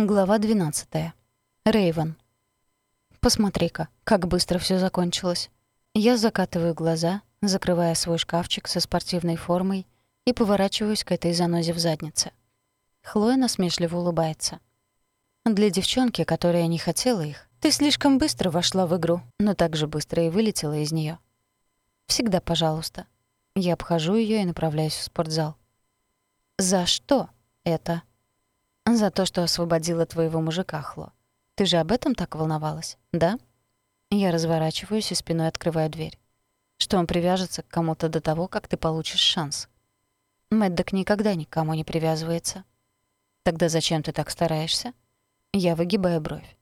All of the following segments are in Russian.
Глава 12. Рейвен. Посмотри-ка, как быстро все закончилось. Я закатываю глаза, закрывая свой шкафчик со спортивной формой и поворачиваюсь к этой занозе в заднице. Хлоя насмешливо улыбается. Для девчонки, которая не хотела их, ты слишком быстро вошла в игру, но так же быстро и вылетела из нее. Всегда пожалуйста. Я обхожу ее и направляюсь в спортзал. За что это? За то, что освободила твоего мужика, Хло. Ты же об этом так волновалась, да? Я разворачиваюсь и спиной открываю дверь. Что он привяжется к кому-то до того, как ты получишь шанс. Мэддок никогда никому не привязывается. Тогда зачем ты так стараешься? Я выгибаю бровь.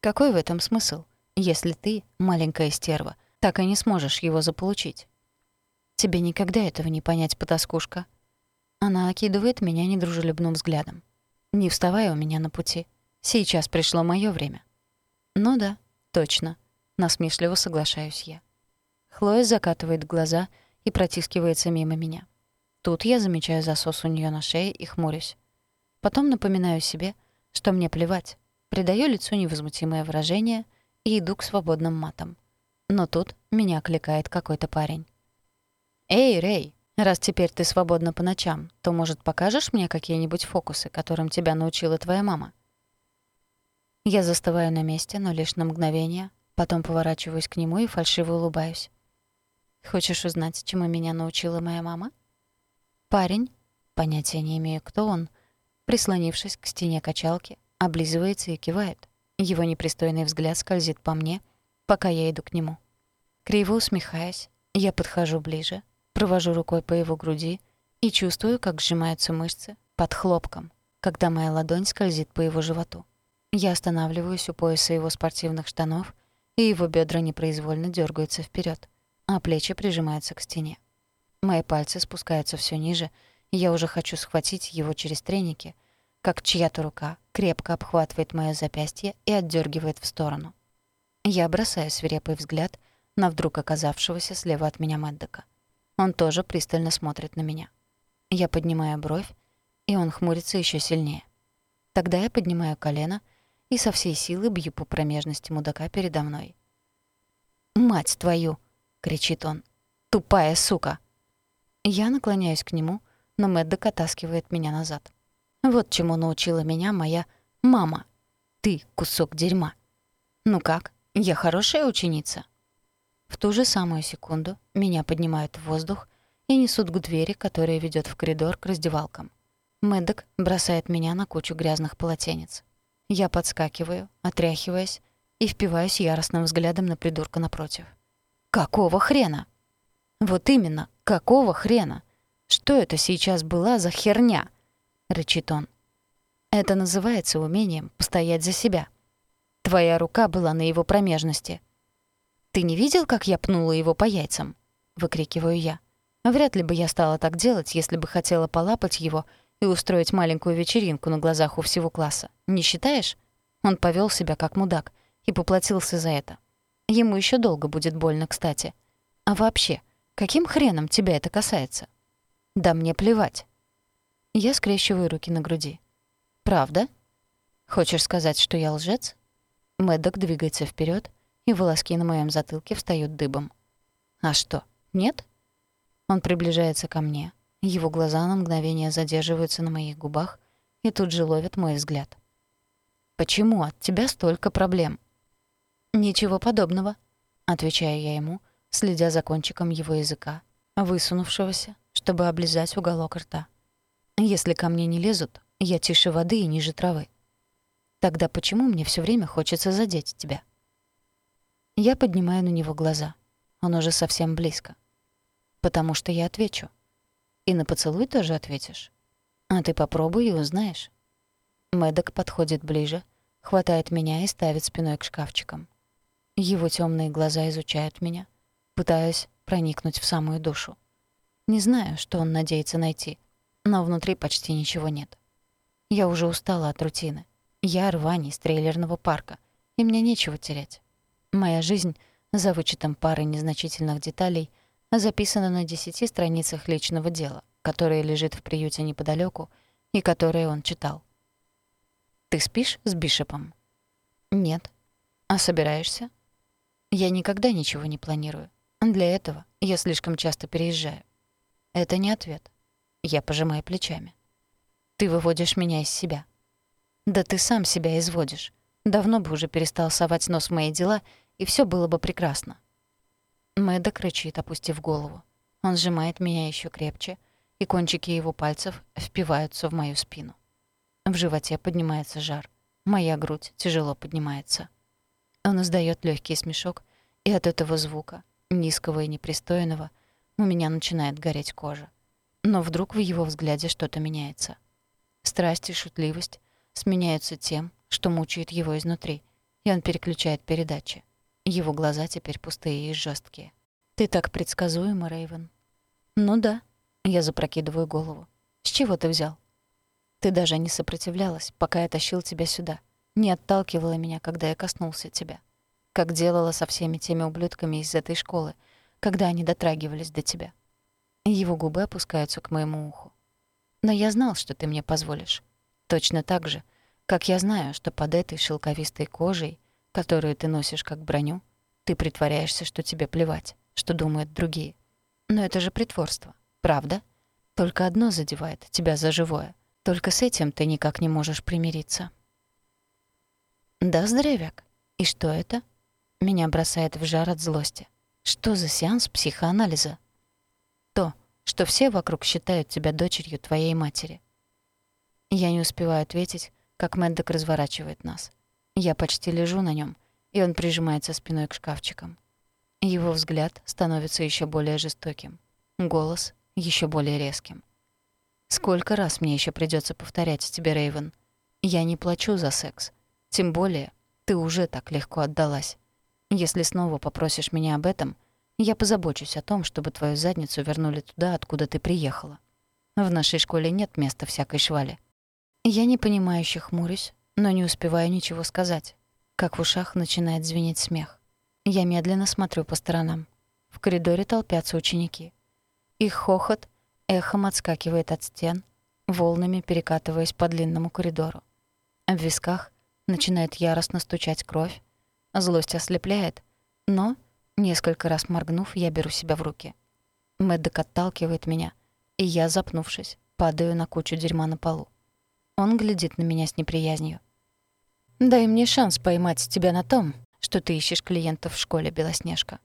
Какой в этом смысл, если ты, маленькая стерва, так и не сможешь его заполучить? Тебе никогда этого не понять, потаскушка. Она окидывает меня недружелюбным взглядом. Не вставай у меня на пути. Сейчас пришло моё время. Ну да, точно. Насмешливо соглашаюсь я. Хлоя закатывает глаза и протискивается мимо меня. Тут я замечаю засос у неё на шее и хмурюсь. Потом напоминаю себе, что мне плевать, придаю лицу невозмутимое выражение и иду к свободным матам. Но тут меня окликает какой-то парень. «Эй, Рэй, Раз теперь ты свободна по ночам, то, может, покажешь мне какие-нибудь фокусы, которым тебя научила твоя мама?» Я застываю на месте, но лишь на мгновение, потом поворачиваюсь к нему и фальшиво улыбаюсь. «Хочешь узнать, чему меня научила моя мама?» Парень, понятия не имею, кто он, прислонившись к стене качалки, облизывается и кивает. Его непристойный взгляд скользит по мне, пока я иду к нему. Криво усмехаясь, я подхожу ближе, Провожу рукой по его груди и чувствую, как сжимаются мышцы под хлопком, когда моя ладонь скользит по его животу. Я останавливаюсь у пояса его спортивных штанов, и его бедра непроизвольно дергаются вперед, а плечи прижимаются к стене. Мои пальцы спускаются все ниже, и я уже хочу схватить его через треники, как чья-то рука крепко обхватывает моё запястье и отдергивает в сторону. Я бросаю свирепый взгляд на вдруг оказавшегося слева от меня Мэддека. Он тоже пристально смотрит на меня. Я поднимаю бровь, и он хмурится еще сильнее. Тогда я поднимаю колено и со всей силы бью по промежности мудака передо мной. «Мать твою!» — кричит он. «Тупая сука!» Я наклоняюсь к нему, но Мэддок оттаскивает меня назад. Вот чему научила меня моя мама. Ты кусок дерьма. Ну как, я хорошая ученица? В ту же самую секунду меня поднимают в воздух и несут к двери, которая ведет в коридор к раздевалкам. Мэддок бросает меня на кучу грязных полотенец. Я подскакиваю, отряхиваясь, и впиваюсь яростным взглядом на придурка напротив. «Какого хрена?» «Вот именно, какого хрена? Что это сейчас была за херня?» — рычит он. «Это называется умением постоять за себя. Твоя рука была на его промежности. «Ты не видел, как я пнула его по яйцам?» — выкрикиваю я. Вряд ли бы я стала так делать, если бы хотела полапать его и устроить маленькую вечеринку на глазах у всего класса. Не считаешь? Он повел себя как мудак и поплатился за это. Ему еще долго будет больно, кстати. А вообще, каким хреном тебя это касается? Да мне плевать. Я скрещиваю руки на груди. Правда? Хочешь сказать, что я лжец? Мэддок двигается вперед, и волоски на моем затылке встают дыбом. «А что, нет?» Он приближается ко мне. Его глаза на мгновение задерживаются на моих губах и тут же ловят мой взгляд. «Почему от тебя столько проблем?» «Ничего подобного», — отвечаю я ему, следя за кончиком его языка, высунувшегося, чтобы облизать уголок рта. «Если ко мне не лезут, я тише воды и ниже травы. Тогда почему мне все время хочется задеть тебя?» Я поднимаю на него глаза. Он уже совсем близко. Потому что я отвечу. И на поцелуй тоже ответишь. А ты попробуй и узнаешь. Мэддок подходит ближе, хватает меня и ставит спиной к шкафчикам. Его темные глаза изучают меня, пытаясь проникнуть в самую душу. Не знаю, что он надеется найти, но внутри почти ничего нет. Я уже устала от рутины. Я рвань из трейлерного парка, и мне нечего терять. Моя жизнь, за вычетом пары незначительных деталей, записана на десяти страницах личного дела, которое лежит в приюте неподалеку и которое он читал. Ты спишь с Бишопом? Нет. А собираешься? Я никогда ничего не планирую. Для этого я слишком часто переезжаю. Это не ответ. Я пожимаю плечами. Ты выводишь меня из себя. Да ты сам себя изводишь. Давно бы уже перестал совать нос в мои дела, и все было бы прекрасно. Мэддок кричит, опустив голову. Он сжимает меня еще крепче, и кончики его пальцев впиваются в мою спину. В животе поднимается жар. Моя грудь тяжело поднимается. Он издает легкий смешок, и от этого звука, низкого и непристойного, у меня начинает гореть кожа. Но вдруг в его взгляде что-то меняется. Страсть и шутливость сменяются тем, что мучает его изнутри, и он переключает передачи. Его глаза теперь пустые и жесткие. «Ты так предсказуема, Рейвен». «Ну да», — я запрокидываю голову. «С чего ты взял?» «Ты даже не сопротивлялась, пока я тащил тебя сюда. Не отталкивала меня, когда я коснулся тебя. Как делала со всеми теми ублюдками из этой школы, когда они дотрагивались до тебя». Его губы опускаются к моему уху. «Но я знал, что ты мне позволишь. Точно так же, как я знаю, что под этой шелковистой кожей которую ты носишь как броню, ты притворяешься, что тебе плевать, что думают другие. Но это же притворство, правда? Только одно задевает тебя за живое. Только с этим ты никак не можешь примириться. Да, здоровяк. И что это? Меня бросает в жар от злости. Что за сеанс психоанализа? То, что все вокруг считают тебя дочерью твоей матери. Я не успеваю ответить, как Мэддок разворачивает нас. Я почти лежу на нем, и он прижимается спиной к шкафчикам. Его взгляд становится еще более жестоким, голос еще более резким. Сколько раз мне еще придется повторять тебе, Рейвен? Я не плачу за секс. Тем более, ты уже так легко отдалась. Если снова попросишь меня об этом, я позабочусь о том, чтобы твою задницу вернули туда, откуда ты приехала. В нашей школе нет места всякой швали. Я непонимающе хмурюсь, но не успеваю ничего сказать, как в ушах начинает звенеть смех. Я медленно смотрю по сторонам. В коридоре толпятся ученики. Их хохот эхом отскакивает от стен, волнами перекатываясь по длинному коридору. В висках начинает яростно стучать кровь, злость ослепляет, но, несколько раз моргнув, я беру себя в руки. Мэддок отталкивает меня, и я, запнувшись, падаю на кучу дерьма на полу. Он глядит на меня с неприязнью. Дай мне шанс поймать тебя на том, что ты ищешь клиентов в школе, Белоснежка.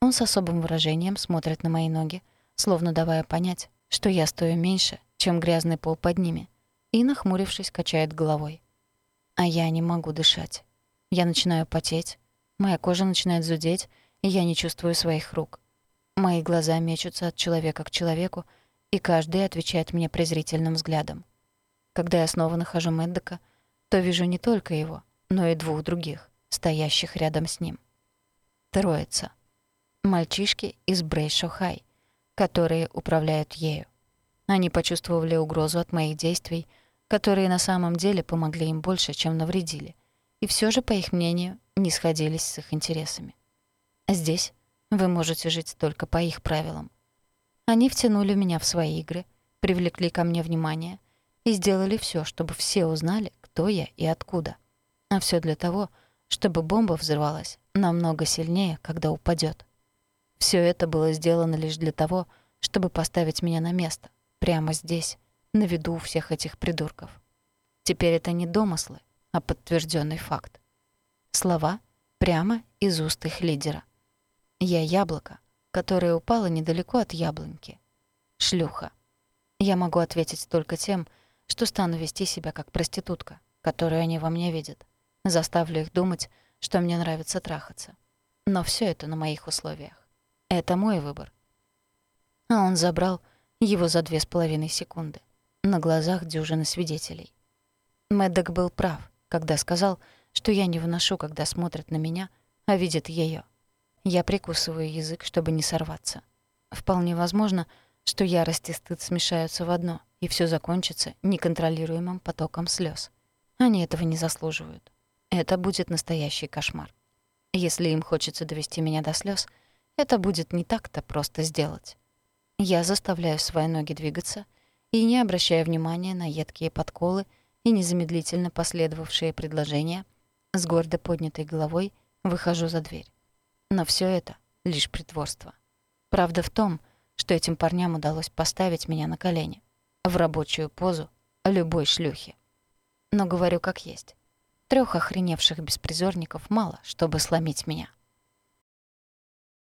Он с особым выражением смотрит на мои ноги, словно давая понять, что я стою меньше, чем грязный пол под ними, и, нахмурившись, качает головой. А я не могу дышать. Я начинаю потеть, моя кожа начинает зудеть, и я не чувствую своих рук. Мои глаза мечутся от человека к человеку, и каждый отвечает мне презрительным взглядом. Когда я снова нахожу Мэддека — то вижу не только его, но и двух других, стоящих рядом с ним. Троица. Мальчишки из Брейшо-Хай, которые управляют ею. Они почувствовали угрозу от моих действий, которые на самом деле помогли им больше, чем навредили, и все же, по их мнению, не сходились с их интересами. Здесь вы можете жить только по их правилам. Они втянули меня в свои игры, привлекли ко мне внимание и сделали все, чтобы все узнали, кто я и откуда. А все для того, чтобы бомба взорвалась намного сильнее, когда упадет. Все это было сделано лишь для того, чтобы поставить меня на место, прямо здесь, на виду у всех этих придурков. Теперь это не домыслы, а подтвержденный факт. Слова прямо из уст их лидера. Я яблоко, которое упало недалеко от яблоньки. Шлюха. Я могу ответить только тем, что стану вести себя как проститутка, которую они во мне видят. Заставлю их думать, что мне нравится трахаться. Но все это на моих условиях. Это мой выбор. А он забрал его за две с половиной секунды. На глазах дюжины свидетелей. Мэддок был прав, когда сказал, что я не вношу, когда смотрят на меня, а видят ее. Я прикусываю язык, чтобы не сорваться. Вполне возможно, что ярость и стыд смешаются в одно — и все закончится неконтролируемым потоком слез. Они этого не заслуживают. Это будет настоящий кошмар. Если им хочется довести меня до слез, это будет не так-то просто сделать. Я заставляю свои ноги двигаться и, не обращая внимания на едкие подколы и незамедлительно последовавшее предложение, с гордо поднятой головой выхожу за дверь. Но все это — лишь притворство. Правда в том, что этим парням удалось поставить меня на колени, в рабочую позу любой шлюхи. Но говорю как есть. Трех охреневших беспризорников мало, чтобы сломить меня.